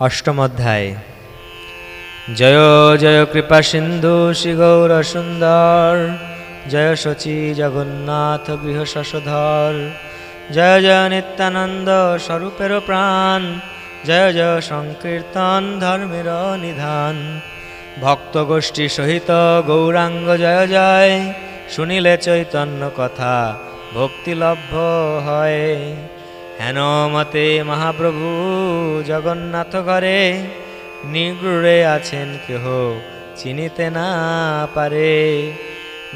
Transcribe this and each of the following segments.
অষ্টম অধ্যায় জয় জয় কৃপা সিন্ধু শ্রী গৌর সুন্দর। জয় শচী জগন্নাথ গৃহ শশধর। জয় জয় নিত্যানন্দ স্বরূপের প্রাণ। জয় জয় সংকীর্তন ধর্মের নিধান। ভক্ত গোষ্ঠী সহিত গৌরাঙ্গ জয় জয়। শুনিলে চৈতন্য কথা ভক্তিলভ্য হয়। হেন মতে মহাপ্রভু জগন্নাথ ঘরে নিগুড়ে আছেন কেহ চিনিতে না পারে।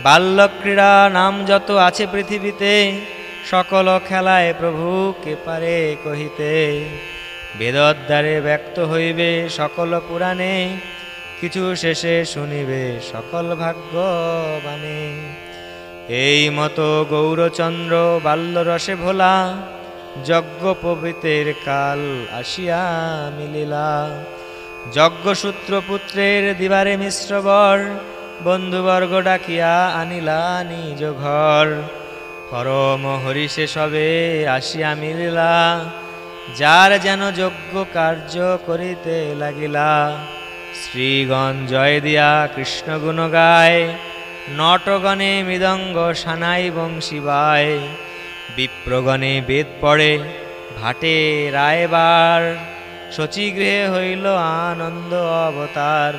বাল্যক্রীড়া নাম যত আছে পৃথিবীতে, সকল খেলায় প্রভু কে পারে কহিতে। বেদদ্বারে ব্যক্ত হইবে সকল পুরাণে, কিছু শেষে শুনিবে সকল ভাগ্যবানে এই মতো গৌরচন্দ্র বাল্যরসে ভোলা যজ্ঞ পবিত্রের কাল আসিয়া মিলিলা। যজ্ঞসূত্র পুত্রের দিবারে মিশ্রবর বন্ধুবর্গ ডাকিয়া আনিলা নিজ ঘর। পরম হরিষে সবে আসিয়া মিলিলা, যার যেন যজ্ঞ কার্য করিতে লাগিলা। শ্রীগণ জয় দিয়া কৃষ্ণ গুণ গায়, নটগণে মৃদঙ্গ সানাই বংশীবায় বিপ্রগণে বেদ পড়ে, ভাটে রায়বার। শচীগৃহে হইল আনন্দ অবতার।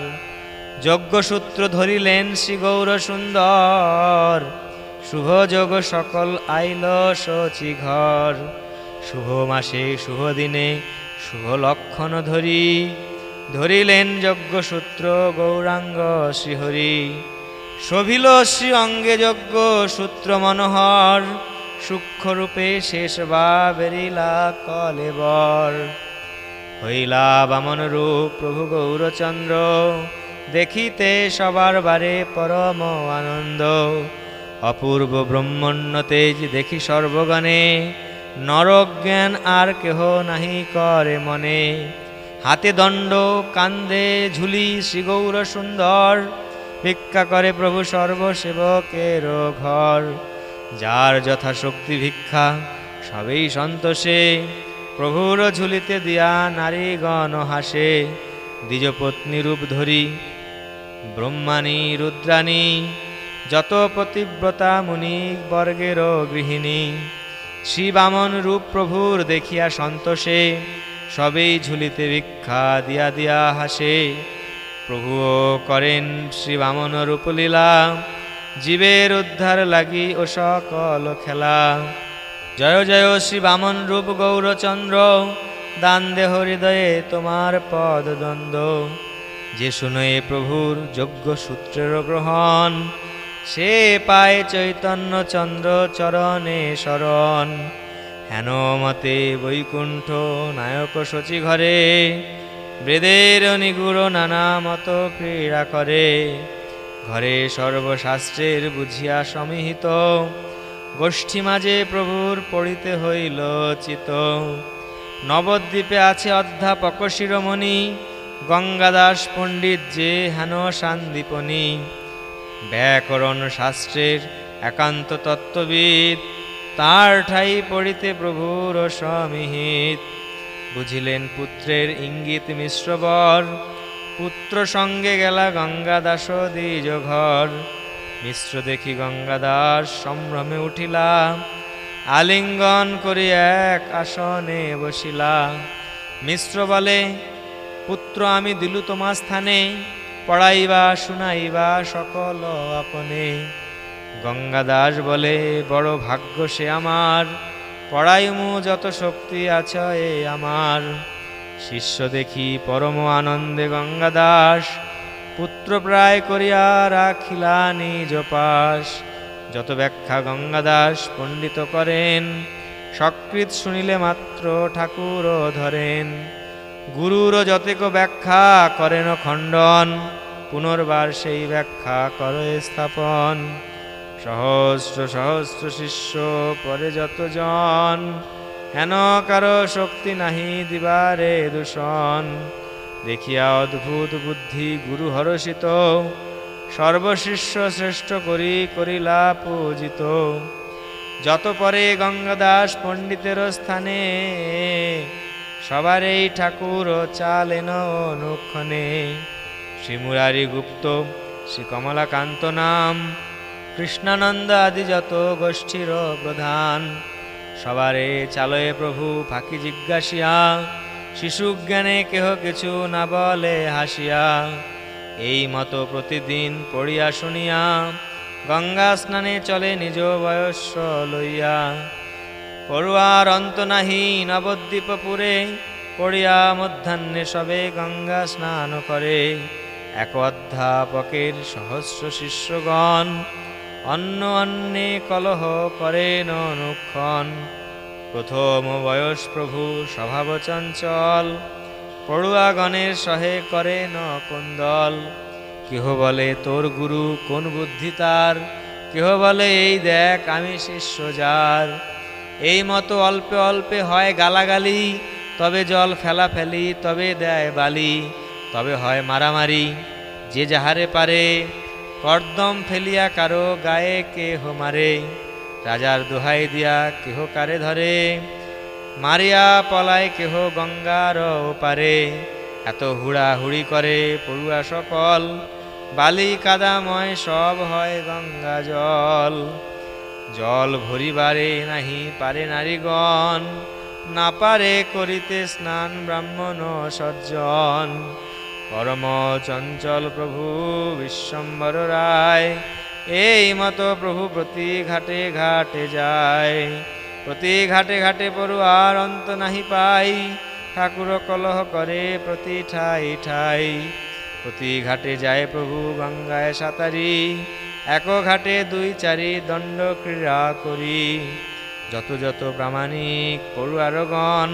যজ্ঞসূত্র ধরিলেন শ্রী গৌর সুন্দর শুভ যোগ সকল আইল শচী ঘর শুভ মাসে, শুভ দিনে, শুভ লক্ষণ ধরি। ধরিলেন যজ্ঞসূত্র গৌরাঙ্গ শ্রীহরি। শোভিল শ্রী অঙ্গে যজ্ঞ সূত্র মনোহর। সূক্ষ্মরূপে শেষ বা বেরিলা কলেবর হইলা বামন রূপ প্রভু গৌরচন্দ্র, দেখিতে সবার বারে পরম আনন্দ। অপূর্ব ব্রহ্মণ্য তেজ দেখি সর্বগণে, নরজ্ঞান আর কেহ নাহি করে মনে। হাতে দণ্ড, কান্দে ঝুলি শ্রীগৌর সুন্দর ভিক্ষা করে প্রভু সর্বসেবকের ঘর। যার যথাশক্তি ভিক্ষা, সবেই সন্তোষে। প্রভুর ঝুলিতে দিয়া নারীগণ হাসে, দ্বিজপত্নী রূপ ধরি। ব্রহ্মাণী, রুদ্রাণী, যত পতিব্রতা মুনি বর্গের গৃহিণী। শ্রী বামন রূপ প্রভুর দেখিয়া সন্তোষে, সবেই ঝুলিতে ভিক্ষা দিয়া দিয়া হাসে। প্রভুও করেন শ্রী বামন রূপলীলা জীবের উদ্ধার লাগি ও সকল খেলা। জয় জয় শ্রী বামন রূপ গৌরচন্দ্র, দান দেহ হৃদয়ে তোমার পদ দ্বন্দ্ব। যে শুনে প্রভুর যোগ্য সূত্রের গ্রহণ, সে পায় চৈতন্য চন্দ্র চরণে শরণ। হেন মতে বৈকুণ্ঠ নায়ক শচী ঘরে, বেদের নিগুড় নানা মত ক্রীড়া করে। ঘরে সর্বশাস্ত্রের বুঝিয়া সমিহিত। গোষ্ঠী মাঝে প্রভুর পড়িতে হইল চিত। নবদ্বীপে আছে অধ্যাপক শিরোমণি, গঙ্গাদাস পণ্ডিত যে হেন সান্দীপনী। ব্যাকরণ শাস্ত্রের একান্ত তত্ত্ববিদ, তার ঠাই পড়িতে প্রভুর সমিহিত। বুঝিলেন পুত্রের ইঙ্গিত মিশ্রবর পুত্র সঙ্গে গেলা গঙ্গাদাস দ্বিজ ঘর। মিশ্র দেখি গঙ্গাদাস সম্ভ্রমে উঠিলা। আলিঙ্গন করি এক আসনে বসিলা। মিশ্র বলে, পুত্র, আমি দিলু তোমার স্থানে। পড়াইবা, শুনাইবা সকল আপনে। গঙ্গাদাস বলে, বড় ভাগ্য সে আমার। পড়াইমু যত শক্তি আছে আমার। শিষ্য দেখি পরম আনন্দে গঙ্গাদাস। পুত্র প্রায় করিয়া রাখিলা নিজ পাশ। যত ব্যাখ্যা গঙ্গাদাস পণ্ডিত করেন সকৃত শুনিলে মাত্র ঠাকুর ধরেন। গুরুর যতেক ব্যাখ্যা করেন খণ্ডন, পুনর্বার সেই ব্যাখ্যা করে স্থাপন। সহস্র সহস্র শিষ্য পরে যতজন হেন কারও শক্তি নাহি দিবারে দূষণ। দেখিয়া অদ্ভুত বুদ্ধি গুরু হরষিত। সর্বশিষ্য শ্রেষ্ঠ করি করিলা পূজিত। যত পরে গঙ্গাদাস পণ্ডিতের স্থানে সবার এই ঠাকুর চালেন অনুক্ষণে। শ্রী মুরারি গুপ্ত শ্রী কমলাকান্ত নাম, কৃষ্ণানন্দ আদি যত গোষ্ঠীর প্রধান। সবারে চালয়ে প্রভু, ফাঁকি জিজ্ঞাসিয়া শিশু জ্ঞানে কেহ কিছু না বলে হাসিয়া, এই মতো প্রতিদিন পড়িয়া শুনিয়া, গঙ্গা স্নানে চলে নিজ বয়স লইয়া, পড়ুয়ার অন্ত নাহি নবদ্বীপপুরে, পড়িয়া মধ্যাহ্নে সবে গঙ্গা স্নান করে, এক অধ্যাপকের সহস্র শিষ্যগণ অন্য অন্যে কলহ করেন অনুক্ষণ প্রথম বয়স প্রভু স্বভাব চঞ্চল পড়ুয়াগণের সহে করে ন কুন্দল কেহ বলে, তোর গুরু কোন বুদ্ধি তার? কেহ বলে, এই দেখ, আমি শিষ্য যার। এই মতো অল্পে অল্পে হয় গালাগালি, তবে জল ফেলা ফেলি, তবে দেয় বালি, তবে হয় মারামারি। যে যাহারে পারে কর্দম ফেলিয়া কারও গায়ে কেহ মারে। রাজার দোহাই দিয়া কেহ কারে ধরে। মারিয়া পলায় কেহ গঙ্গার পারে এত হুড়াহুড়ি করে পড়ুয়া সকল। বালি কাদাময় সব হয় গঙ্গা জল। জল ভরিবারে নাহি পারে নারীগণ। না পারে করিতে স্নান ব্রাহ্মণ সজ্জন। পরম চঞ্চল প্রভু বিশ্বম্বর রায়, এই মতো প্রভু প্রতি ঘাটে ঘাটে যায়। প্রতি ঘাটে ঘাটে পড়ুয়ার অন্ত নাহি পাই, ঠাকুর কলহ করে প্রতি ঠাই ঠাই। প্রতি ঘাটে যায় প্রভু গঙ্গায় সাঁতারি, এক ঘাটে দুই চারি দণ্ড ক্রীড়া করি। যত যত প্রামাণিক পড়ুয়ারগণ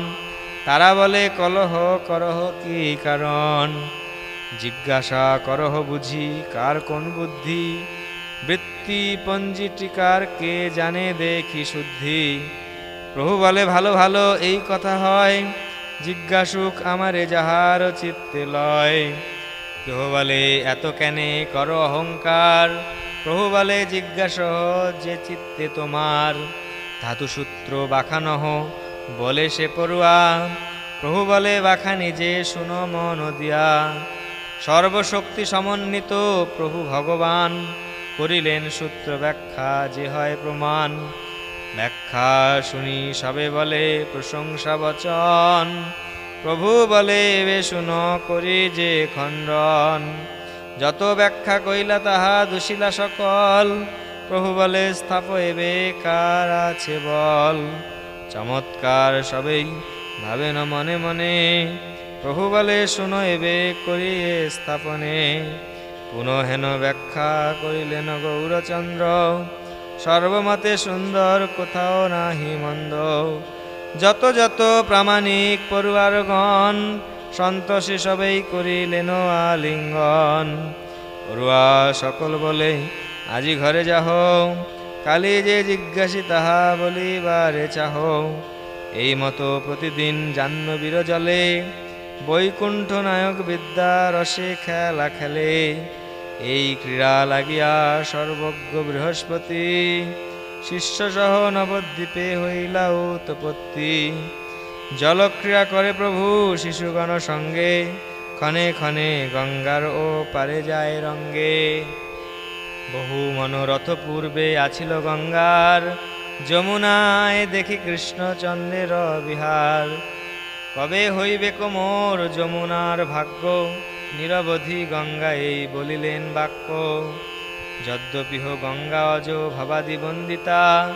তারা বলে কলহ করহ কি কারণ? জিজ্ঞাসা করহ বুঝি, কার কোন বুদ্ধি? বৃত্তি পঞ্জিটিকার কে জানে দেখি শুদ্ধি। প্রভু বলে, ভালো ভালো, এই কথা হয়, জিজ্ঞাসুক আমারে যাহার চিত্তে লয়। কেহ বলে, এত কেনে কর অহংকার? প্রভু বলে জিজ্ঞাস যে চিত্তে তোমার। ধাতুসূত্র বাখানহ বলে সে পড়ুয়া। প্রভু বলে বাখানি যে শুনো মন দিয়া। সর্বশক্তি সমন্বিত প্রভু ভগবান, করিলেন সূত্র ব্যাখ্যা যে হয় প্রমাণ। ব্যাখ্যা শুনি সবে বলে, প্রশংসা বচন। প্রভু বলে এবে শুন করি যে খণ্ডন। যত ব্যাখ্যা কইলা তাহা দুশিলা সকল। প্রভু বলে, স্থাপ এবে কার আছে বল। চমৎকার সবেই ভাবেন মনে মনে। প্রভু বলে শুনো এবে করিয়ে স্থাপনে। পুনঃহেন ব্যাখ্যা করিলেন গৌরচন্দ্র। সর্বমতে সুন্দর কোথাও নাহি মন্দ। যত যত প্রামাণিক পড়ুয়ারগণ, সন্তোষে সবেই করিলেন আলিঙ্গন। পড়ুয়া সকল বলে, আজি ঘরে যাহ, কালি যে জিজ্ঞাসি তাহা বলিবারে চাহ। এই মতো প্রতিদিন জাহ্নবীর জলে বৈকুণ্ঠ নায়ক বিদ্যা রসে খেলা খেলে। এই ক্রীড়া লাগিয়া সর্বজ্ঞ বৃহস্পতি, শিষ্যসহ নবদ্বীপে হইলা উৎপত্তি। জলক্রিয়া করে প্রভু শিশুগণ সঙ্গে, ক্ষণে ক্ষণে গঙ্গার ও পারে যায় রঙ্গে। বহু মনোরথ পূর্বে আছিল গঙ্গার, যমুনায় দেখি কৃষ্ণচন্দ্রের বিহার। কবে হইবে কোমর যমুনার ভাগ্য? নিরবধি গঙ্গা এই বলিলেন বাক্য। যদ্যপিহ গঙ্গা অজ ভবাদি বন্দিতা,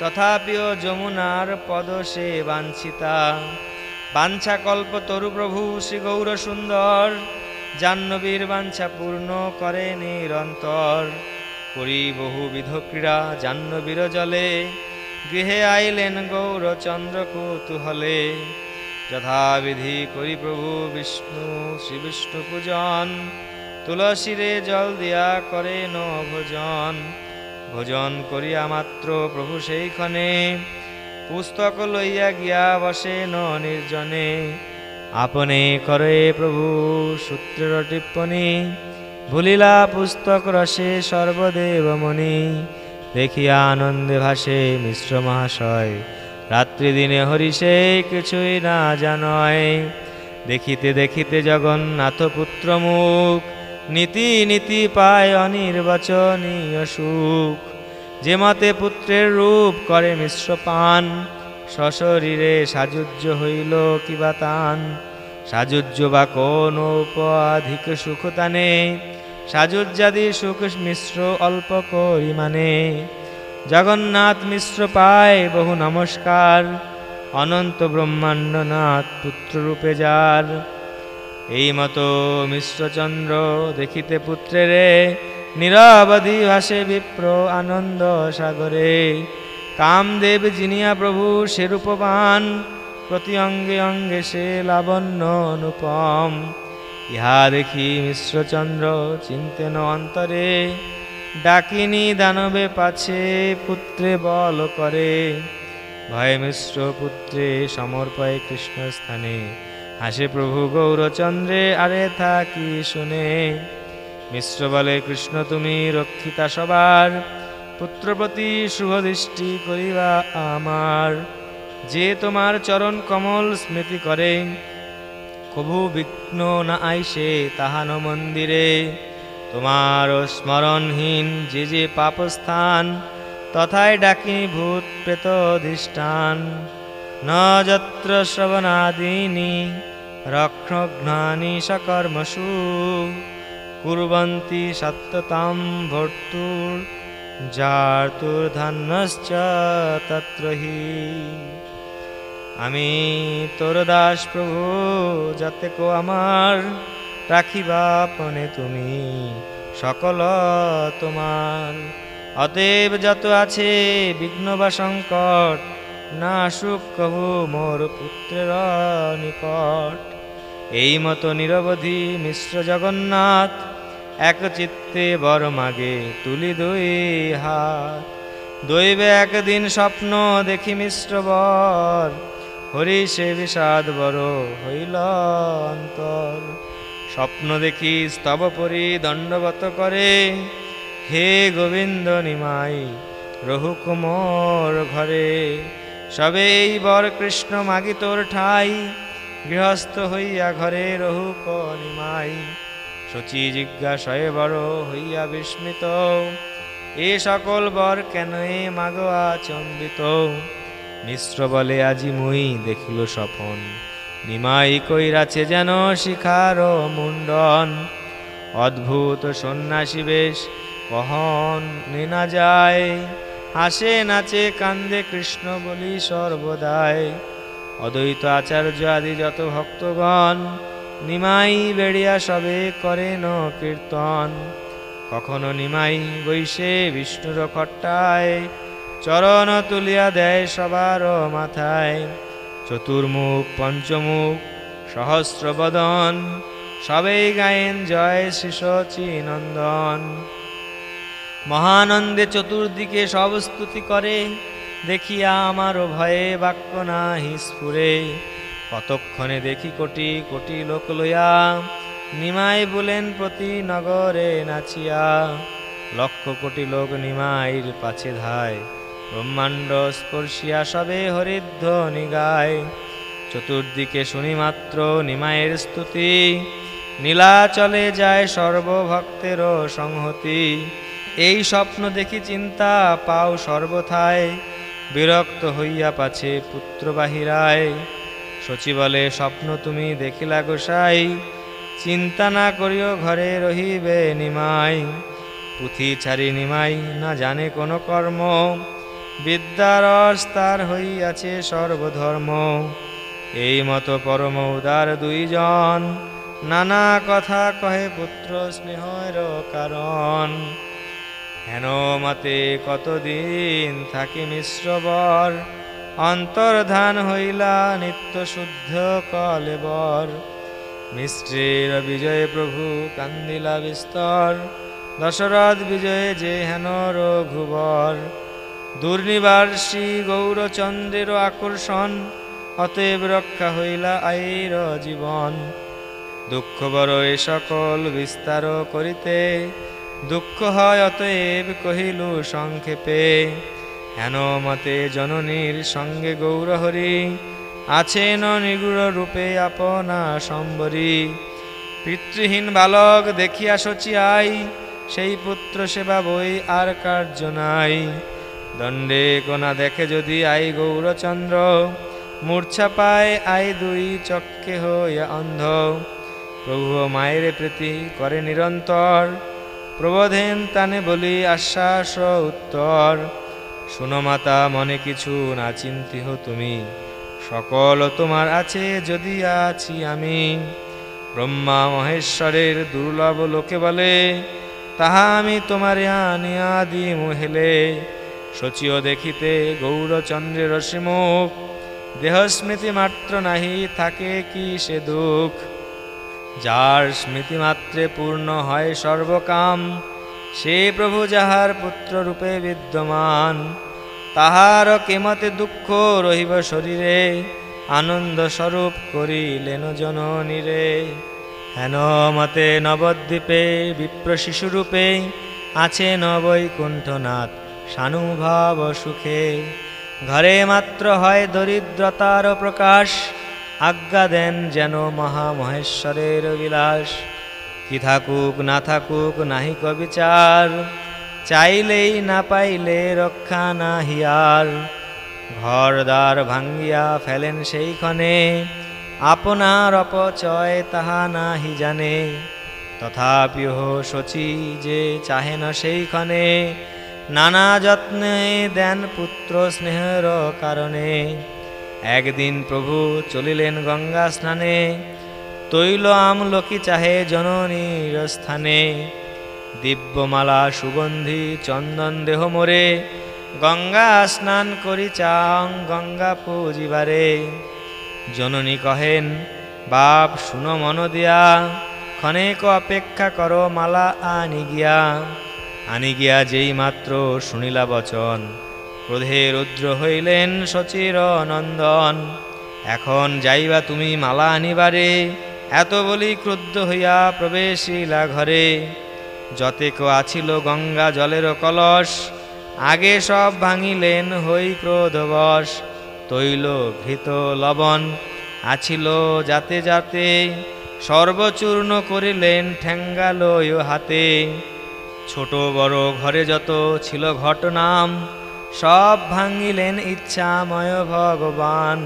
তথাপিও যমুনার পদ সে বাঞ্ছিতা। বাঞ্ছা কল্প তরু প্রভু শ্রী গৌর সুন্দর, জাহ্নবীর বাঞ্ছা পূর্ণ করে নিরন্তর। করি বহুবিধ ক্রীড়া জাহ্নবীর জলে, গৃহে আইলেন গৌরচন্দ্র কৌতূহলে। যথাবিধি করি প্রভু বিষ্ণু শ্রী বিষ্ণু পূজন। তুলসীরে জল দিয়া করে ন ভোজন ভোজন করিয়া মাত্র প্রভু সেইক্ষণে পুস্তক লইয়া গিয়া বসে ন নির্জনে আপনে করে প্রভু সূত্রের টিপ্পণী ভুলিলা পুস্তক রসে সর্বদেবমণি। দেখিয়া আনন্দে ভাসে মিশ্র মহাশয়। রাত্রি দিনে হরিষে কিছুই না জানয়। দেখিতে দেখিতে জগন্নাথ পুত্র মুখ নীতি নীতি পায় অনির্বাচনীয় সুখ। যে মতে পুত্রের রূপ করে মিশ্র পান, সশরীরে সাজুজ্য হইল কিবা তান। সাজুজ্য বা কোন উপাধিক সুখ তানে সাজুজ্জাদি সুখ মিশ্র অল্প করিমানে। জগন্নাথ মিশ্র পায় বহু নমস্কার। অনন্ত ব্রহ্মাণ্ডনাথ পুত্ররূপে যার। এই মতো মিশ্রচন্দ্র দেখিতে পুত্রেরে নিরবধি ভাসে বিপ্র আনন্দ সাগরে। কামদেব জিনিয়া প্রভু সেরূপবান, প্রতি অঙ্গে অঙ্গে সে লাবণ্য অনুপম। ইহা দেখি মিশ্রচন্দ্র চিন্তেন অন্তরে। ডাকিনি দানবে পাছে, পুত্রে বল করে। ভয় মিশ্র পুত্রে সমর্পয় কৃষ্ণ স্থানে। হাসে প্রভু গৌরচন্দ্রে, আরে থাকি শুনে। মিশ্র বলে, কৃষ্ণ তুমি রক্ষিতা সবার। পুত্রপ্রতি শুভ দৃষ্টি করিবা আমার। যে তোমার চরণ কমল স্মৃতি করে, কভু বিঘ্ন না আইসে তাহান মন্দিরে। তোমার স্মরণহীন যে যে পাপস্থান তথায় ডাকি ভূত প্রেত অধিষ্ঠান। ন যত্র শ্রবণাদীনি রক্ষঘ্নানি সকর্মসু। কুর্বন্তি সত্যতাম ভর্তুর জার্তুর্ধান্যশ্চ তত্র হি আমি তোর দাস প্রভু, যাতে কো আমার রাখিবা পনে তুমি, সকল তোমার। অতএব যত আছে বিঘ্ন বা সংকট, না আসুক কবু মোর পুত্রের নিকট। এই মতো নিরবধি মিশ্র জগন্নাথ, এক চিত্তে বড় মাগে তুলি দুই হাত। দৈবে একদিন স্বপ্ন দেখি মিশ্র বর, হরি সে বিষাদ বড় হইল অন্তর। স্বপ্ন দেখি স্তব পরি দণ্ডবত করে। হে গোবিন্দ নিমাই, রহু কুমোর ঘরে। সবেই বর কৃষ্ণ মাগি তোর ঠাই, গৃহস্থ হইয়া ঘরে রহুক নিমাই। শচী জিজ্ঞাসয়ে বড় হইয়া বিস্মিত, এ সকল বর কেন এ মাগোয়া চম্বিত মিশ্র বলে, আজি মুই দেখিল স্বপন। নিমাই কইরাছে যেন শিখার মুন্ডন। অদ্ভুত সন্ন্যাসী বেশ কহন নেনা যায়। হাসে নাচে কান্দে কৃষ্ণ বলি সর্বদায় অদ্বৈত আচার্য আদি যত ভক্তগণ নিমাই বেড়িয়া সবে করেন কীর্তন। কখনো নিমাই বৈশে বিষ্ণুর খট্টায় চরণ তুলিয়া দেয় সবার মাথায়। চতুর্মুখ, পঞ্চমুখ, সহস্রবদন সবেই গায়েন জয় শিশচী নন্দন মহানন্দে চতুর্দিকে সব স্তুতি করে, দেখিয়া আমারও ভয়ে বাক্য নাহি স্ফুরে। কতক্ষণে দেখি কোটি কোটি লোক লইয়া, নিমাই বলেন প্রতি নগরে নাচিয়া। লক্ষ কোটি লোক নিমাইর পাছে ধায় ব্রহ্মাণ্ড স্পর্শিয়া সবে হরিধ্বনি গায়। চতুর্দিকে শুনি মাত্র নিমায়ের স্তুতি। নীলা চলে যায় সর্বভক্তেরও সংহতি। এই স্বপ্ন দেখি চিন্তা, পাও সর্বথায়। বিরক্ত হইয়া পাছে পুত্র বাহিরায় শচী বলে স্বপ্ন তুমি দেখিলা গোসাই চিন্তা না করিও ঘরে রহিবে নিমাই। পুঁথি ছাড়ি নিমাই, না জানে কোনো কর্ম। বিদ্যার তার হইয়াছে সর্বধর্ম। এই মতো পরম উদার দুইজন, নানা কথা কহে পুত্র স্নেহের কারণ। হেন মতে কতদিন থাকি মিশ্রবর, অন্তর্ধান হইলা নিত্য শুদ্ধ কলেবর। মিশ্রের বিজয় প্রভু কান্দিলা বিস্তর, দশরথ বিজয়ে যে হেন রঘুবর। দুর্নিবার্ষী গৌরচন্দ্রের আকর্ষণ, অতএব রক্ষা হইলা আইর জীবন। দুঃখ বড় এ সকল বিস্তার করিতে, দুঃখ হয় অতএব কহিলু সংক্ষেপে। হেন মতে জননীর সঙ্গে গৌরহরি, আছেন নিগুড় রূপে আপনা সম্বরী। পিতৃহীন বালক দেখিয়া সচিয়াই সেই পুত্র সেবা বই আর কার্য নাই। দণ্ডে কোনা দেখে যদি আই গৌরচন্দ্র, মূর্ছা পায় আই দুই চক্ষে হইয়া অন্ধ। প্রভু মায়ের প্রীতি করে নিরন্তর, প্রবোধেন তানে বলি আশ্বাস উত্তর। শুনো মাতা, মনে কিছু না চিন্তিহ তুমি, সকল তোমার আছে যদি আছি আমি। ব্রহ্মা মহেশ্বরের দুর্লভ লোকে বলে, তাহা আমি তোমারে আনিয়া দি মহেলে শচীয় দেখিতে গৌরচন্দ্রের রশ্মিমুখ দেহস্মৃতি মাত্র নাহি, থাকে কি সে দুঃখ? যার স্মৃতি মাত্রে পূর্ণ হয় সর্বকাম, সে প্রভু যাহার পুত্র রূপে বিদ্যমান, তাহার কেমতে দুঃখ রহিব শরীরে, আনন্দ স্বরূপ করিলেন জননীরে হেন মতে নবদ্বীপে বিপ্র শিশুরূপে আছে নবৈকুণ্ঠনাথ সানুভাব সুখে ঘরে মাত্র হয় দরিদ্রতার প্রকাশ, আজ্ঞা দেন যেন মহামহেশ্বরের বিলাস। কি থাকুক, না থাকুক, নাহি কবিচার, চাইলেই না পাইলে রক্ষা না হিয়ার ঘর দ্বার ভাঙ্গিয়া ফেলেন সেইখানে, আপনার অপচয় তাহা নাহি জানে। তথাপিও শচী যে চাহে না সেইখানে নানা যত্নে দেন পুত্র স্নেহের কারণে। একদিন প্রভু চলিলেন গঙ্গা স্নানে তৈল আমলকি চাহে জননীর স্থানে। দিব্যমালা সুগন্ধি চন্দন দেহ মোরে, গঙ্গা স্নান করি চাং গঙ্গা পুজিবারে। জননী কহেন, বাপ, শুনো মন দিয়া, ক্ষণেক অপেক্ষা করো মালা আনি গিয়া। আনি গিয়া যেই মাত্র শুনিলা বচন। ক্রোধে রুদ্র হইলেন সচির নন্দন। এখন যাইবা তুমি মালা আনিবারে, এত বলি ক্রুদ্ধ হইয়া প্রবেশিলা ঘরে। যতেক আছিল গঙ্গা জলের কলস, আগে সব ভাঙিলেন হই ক্রোধবশ। তৈল ঘৃত লবণ আছিল যাতে যাতে, সর্বচূর্ণ করিলেন ঠেঙ্গালয় হাতে। ছোট বড় ঘরে যত ছিল ঘটনাম, সব ভাঙিলেন ইচ্ছাময় ভগবান।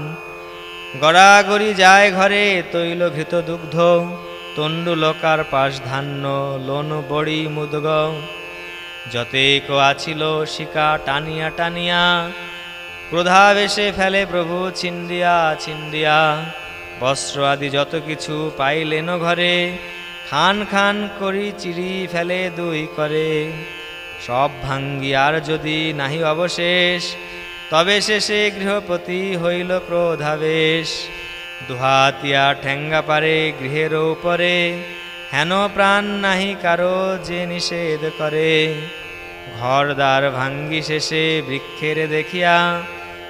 গড়াগড়ি যায় ঘরে তৈল ঘৃত দুগ্ধ, তণ্ডুলকার পাশ ধান্য লোন বড়ি মুদগ। যতেক আছিল শিকা টানিয়া টানিয়া, ক্রোধাবেশে ফেলে প্রভু ছিন্দিয়া ছিন্দিয়া। বস্ত্র আদি যত কিছু পাইলেন ঘরে খান খান করি চিড়ি ফেলে দুই করে। সব ভাঙ্গিয়ার যদি নাহি অবশেষ, তবে শেষে গৃহপতি হইল ক্রোধাবেশ। দুহাতিয়া ঠেঙ্গা পারে গৃহের উপরে, হেন প্রাণ নাহি কারও যে নিষেধ করে। ঘরদ্বার ভাঙ্গি শেষে বৃক্ষের দেখিয়া,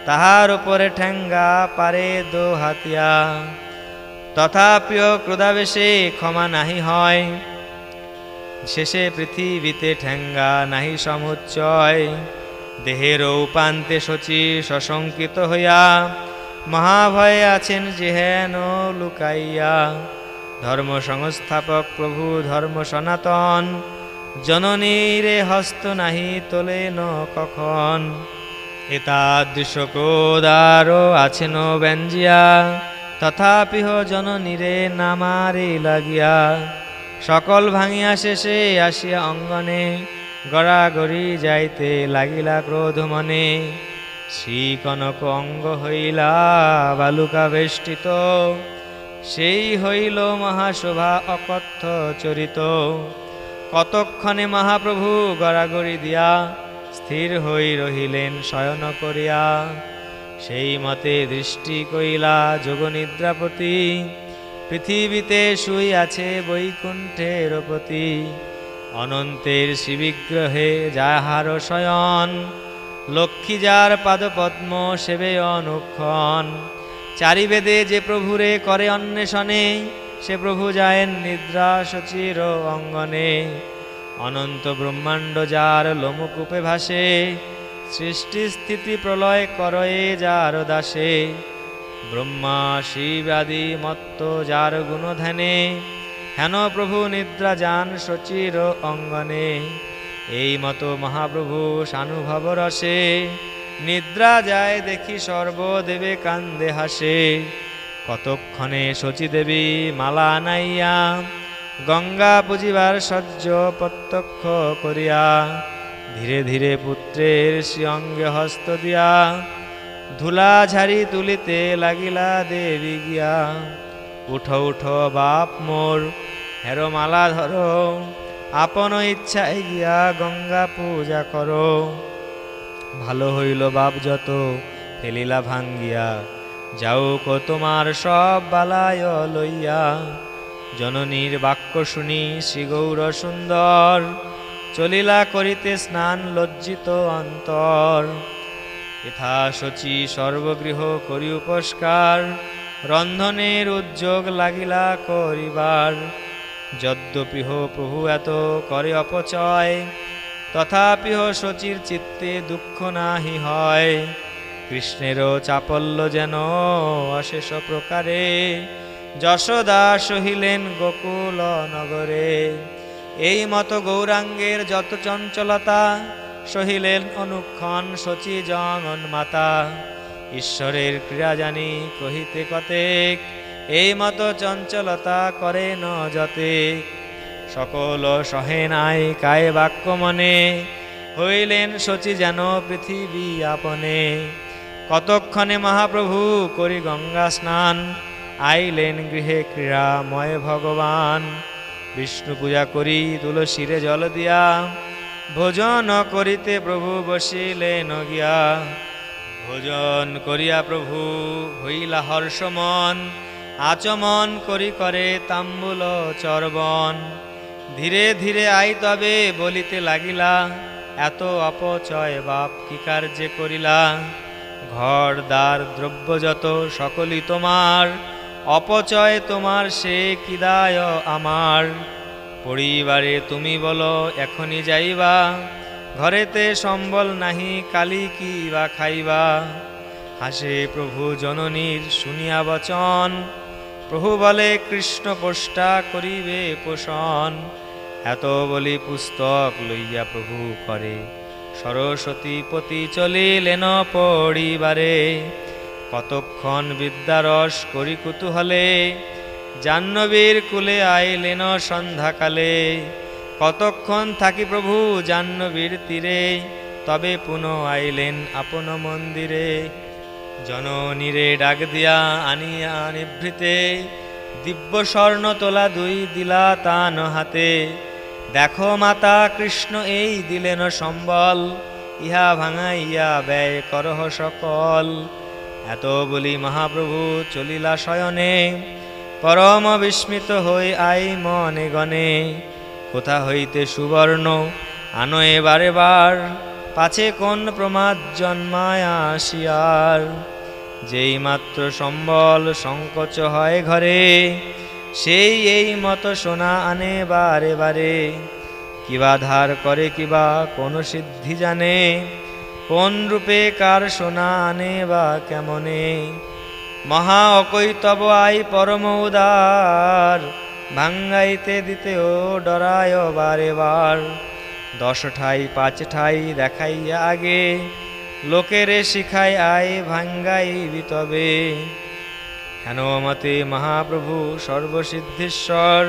তাহার উপরে ঠেঙ্গা পারে দো হাতিয়া তথাপিও ক্রোধাবেশে ক্ষমা নাহি হয়। শেষে পৃথিবীতে ঠেঙ্গা নাহি সমুচ্চয়। দেহের উপান্তে শচী সশঙ্কিত হইয়া, মহাভয়ে আছেন যেহেন লুকাইয়া। ধর্ম সংস্থাপক প্রভু ধর্ম সনাতন, জননীরে হস্ত নাহি তোলে ন কখন। এতাদৃশ ক্রোদারও আছেন ব্যঞ্জিয়া। তথাপিহ জননীরে নামারে লাগিয়া সকল ভাঙিয়া শেষে আসিয়া অঙ্গনে গড়াগড়ি যাইতে লাগিলা ক্রোধ মনে। শ্রী কনক অঙ্গ হইলা বালুকা বেষ্টিত, সেই হইল মহাশোভা অকথ্য চরিত। কতক্ষণে মহাপ্রভু গড়াগড়ি দিয়া স্থির হই রহিলেন শয়ন করিয়া। সেই মতে দৃষ্টি কইলা যোগনিদ্রাপতি, পৃথিবীতে শুই আছে বৈকুণ্ঠের পতি অনন্তের শিবিগ্রহে যাহার শয়ন, লক্ষ্মী যার পাদপদ্ম সেবে অনুক্ষণ। চারিবেদে যে প্রভুরে করে অন্বেষণে, সে প্রভু যায়েন নিদ্রা সচির অঙ্গনে। অনন্ত ব্রহ্মাণ্ড যার লোমকূপে ভাসে সৃষ্টি স্থিতি প্রলয় করয়ে যার দাসে, ব্রহ্মা, শিব আদি মত্ত যার গুণধ্যানে, হেন প্রভু নিদ্রা যান শচীর অঙ্গনে। এই মতো মহাপ্রভু সানুভব রসে, নিদ্রা যায় দেখি সর্বদেবে কান্দে হাসে। কতক্ষণে শচীদেবী মালা নাইয়া, গঙ্গা পুজিবার সহ্য প্রত্যক্ষ করিয়া ধীরে ধীরে পুত্রের শ্রী হস্ত দিয়া ধুলা ঝাড়ি তুলিতে লাগিলা দেবী গিয়া। উঠো উঠো বাপ মোর হেরো মালা ধরো, আপন ইচ্ছায় গিয়া গঙ্গা পূজা করো। ভালো হইল বাপ যত, ফেলিলা ভাঙ্গিয়া। যাও কো তোমার সব বালায় লইয়া। জননীর বাক্য শুনি শ্রী গৌর সুন্দর চলিলা করিতে স্নান লজ্জিত অন্তর। যথা শচী সর্বগৃহ করি উপস্কার রন্ধনের উদ্যোগ লাগিলা করিবার। যদ্যপিহ প্রভু এত করে অপচয়, তথাপিহ শচীর চিত্তে দুঃখ নাহি হয়। কৃষ্ণেরও চাপল্য যেন অশেষ প্রকারে, যশোদা সহিলেন গোকুল নগরে এই মতো গৌরাঙ্গের যত চঞ্চলতা, সহিলেন অনুক্ষণ শচী মাতা। ঈশ্বরের ক্রিয়া জানি কহিতে কতেক, এই মতো চঞ্চলতা করে ন যতে সকল সহে নাই কায়ে বাক্য মনে, হইলেন শচী যেন পৃথিবী আপনে। কতক্ষণে মহাপ্রভু করি গঙ্গা স্নান, আইলেন গৃহে ক্রীড়াময় ভগবান। বিষ্ণু পূজা করি, তুলসীরে জল দিয়া। ভোজন করিতে প্রভু বসিলেন গিয়া। ভোজন করিয়া প্রভু হইলা হর্ষমন। আচমন করি করে তাম্বুল চরবন ধীরে ধীরে আই তবে বলিতে লাগিলা, এত অপচয় বাপ কি কার্যে করিলা? ঘর, দ্বার, দ্রব্য যত সকলই তোমার অপচয় তোমার, সে কিদায় আমার। পরিবারে তুমি বলো এখনই যাইবা। ঘরেতে সম্বল নাহি, কালি কি বা খাইবা। হাসে প্রভু জননীর, শুনিয়া বচন। প্রভু বলে, কৃষ্ণ পোষ্টা করিবে পোষণ। এত বলি পুস্তক লইয়া প্রভু করে। সরস্বতী পতি চলিলেন পড়িবারে কতক্ষণ বিদ্যারস করি কুতূহলে? জাহ্নবীর কুলে আইলেন সন্ধ্যাকালে। কতক্ষণ থাকি প্রভু জাহ্নবীর তীরে? তবে পুনঃ আইলেন আপন মন্দিরে। জননীরে ডাক দিয়া আনিয়া নিভৃতে। দিব্য স্বর্ণ তোলা দুই দিলা তান হাতে। দেখো মাতা কৃষ্ণ, এই দিলেন সম্বল। ইহা ভাঙাইয়া ব্যয় করহ সকল। এত বলি মহাপ্রভু চলিলা শয়নে, পরম বিস্মিত হই আই মনে গণে কোথা হইতে সুবর্ণ আনো এবারে বার, পাছে কোন প্রমাদ জন্মায় আসিয়ার? যেই মাত্র সম্বল সংকোচ হয় ঘরে, সেই এই মতো সোনা আনে বারে বারে। কিবা ধার করে কিবা কোন সিদ্ধি জানে কোন রূপে কার সোনা আনে বা কেমনে? মহা অকৈতব আই পরম উদার, ভাঙ্গাইতে দিতেও ডরায় বারে বার। দশ ঠাই, পাঁচ ঠাই দেখাইয়া আগে, লোকেরে শিখাই আয় ভাঙ্গাই বিতবে হেন মতে মহাপ্রভু সর্বসিদ্ধেশ্বর,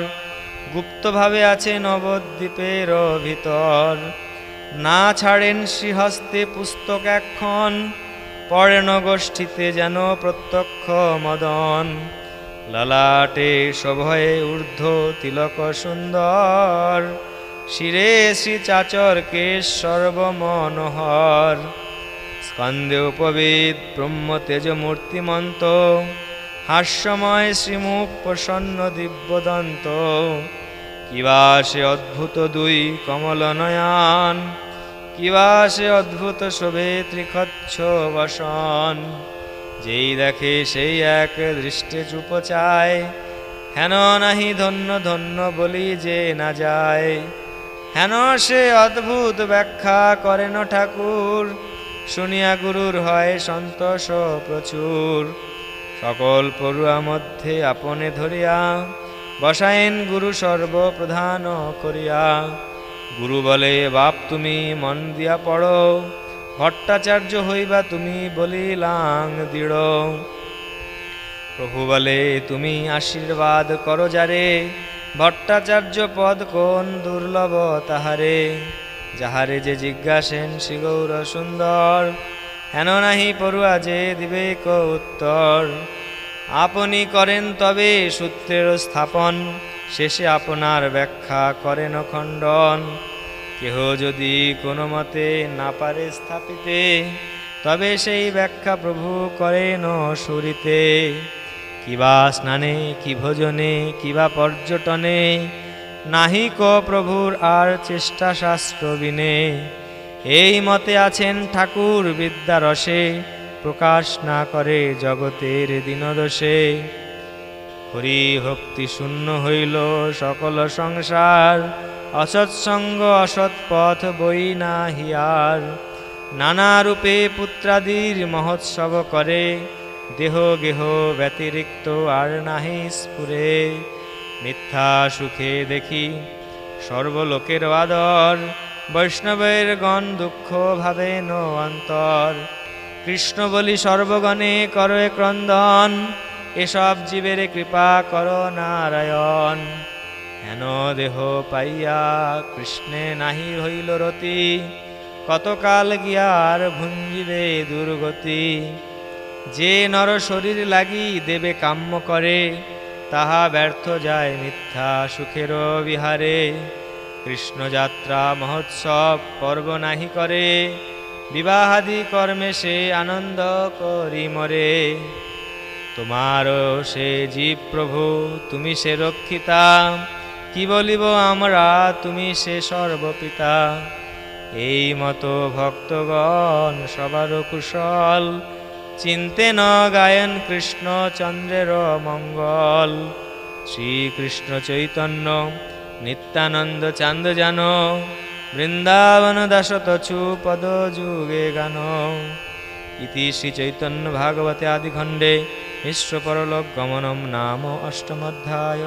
গুপ্তভাবে আছে নবদ্বীপের ভিতর। না ছাড়েন শ্রীহস্তে পুস্তক এখন, পড়েন গোষ্ঠীতে যেন প্রত্যক্ষ মদন। ললাটে শোভয়ে ঊর্ধ্ব তিলক সুন্দর, শিরে শ্রী চাচর কেশ সর্বমনোহর। স্কন্দে উপবেদ ব্রহ্ম তেজ মূর্তিমন্ত, হাস্যময় শ্রীমুখ প্রসন্ন দিব্যদন্ত। কিবা সে অদ্ভুত দুই কমল নয়ন কিবা সে অদ্ভুত শোভে ত্রিখচ্ছ বসন। যেই দেখে সেই এক দৃষ্টে চুপ চায়, হেন নাহি ধন্য ধন্য বলি যে না যায়। হেন সে অদ্ভুত ব্যাখ্যা করেন ঠাকুর, শুনিয়া গুরুর হয় সন্তোষ প্রচুর। সকল পড়ুয়া মধ্যে আপনে ধরিয়া বসায়েন গুরু সর্বপ্রধান করিয়া। গুরু বলে, বাপ, তুমি মন দিয়া পড়ো। ভট্টাচার্য হইবা তুমি বলিলাং দৃঢ়। প্রভু বলে, তুমি আশীর্বাদ করো যারে। ভট্টাচার্য পদ কোন দুর্লভ তাহারে। যাহারে যে জিজ্ঞাসেন, শ্রী গৌর সুন্দর হেন নাহি পড়ুয়া যে দিবে উত্তর। আপনি করেন তবে সূত্রের স্থাপন, শেষে আপনার ব্যাখ্যা করেন খণ্ডন। কেহ যদি কোনো মতে না পারে স্থাপিতে, তবে সেই ব্যাখ্যা প্রভু করেন সুরিতে। কিবা স্নানে, কি ভোজনে, কিবা পর্যটনে, নাহি ক প্রভুর আর চেষ্টা শাস্ত্র বিনে। এই মতে আছেন ঠাকুর বিদ্যারসে প্রকাশ না করে জগতের দিনদোষে হরি ভক্তি শূন্য হইল, সকল সংসার অসৎসঙ্গ অসৎ পথ বই না হিয়ার নানা রূপে পুত্রাদির মহোৎসব করে, দেহ গেহ ব্যতিরিক্ত আর নাহি স্ফুরে। মিথ্যা সুখে দেখি সর্বলোকের আদর, বৈষ্ণবের গণ দুঃখ ভাবে নো অন্তর। কৃষ্ণ বলি সর্বগণে করয়ে ক্রন্দন, এসব জীবের কৃপা কর নারায়ণ। হেন দেহ পাইয়া কৃষ্ণে নাহি হইল রতি, কতকাল গিয়ার ভুঞ্জিবে দুর্গতি। যে নর শরীর লাগি দেবে কাম্য করে, তাহা ব্যর্থ যায় মিথ্যা সুখের বিহারে। কৃষ্ণযাত্রা মহোৎসব পর্ব নাহি করে বিবাহাদি কর্মে সে আনন্দ করি মরে। তোমার সে জীব প্রভু, তুমি সে রক্ষিতা। কি বলিব আমরা, তুমি সে সর্বপিতা। এই মতো ভক্তগণ সবার কুশল। চিনতে ন গায়ন কৃষ্ণ চন্দ্রের মঙ্গল। শ্রীকৃষ্ণ চৈতন্য নিত্যানন্দ চান্দ জান। বৃন্দাবন দাসতছু পদ যুগে গান। ইতি শ্রী চৈতন্য ভাগবতে আদিখণ্ডে বিশ্বপরলোক গমনম নাম অষ্টমধ্যায়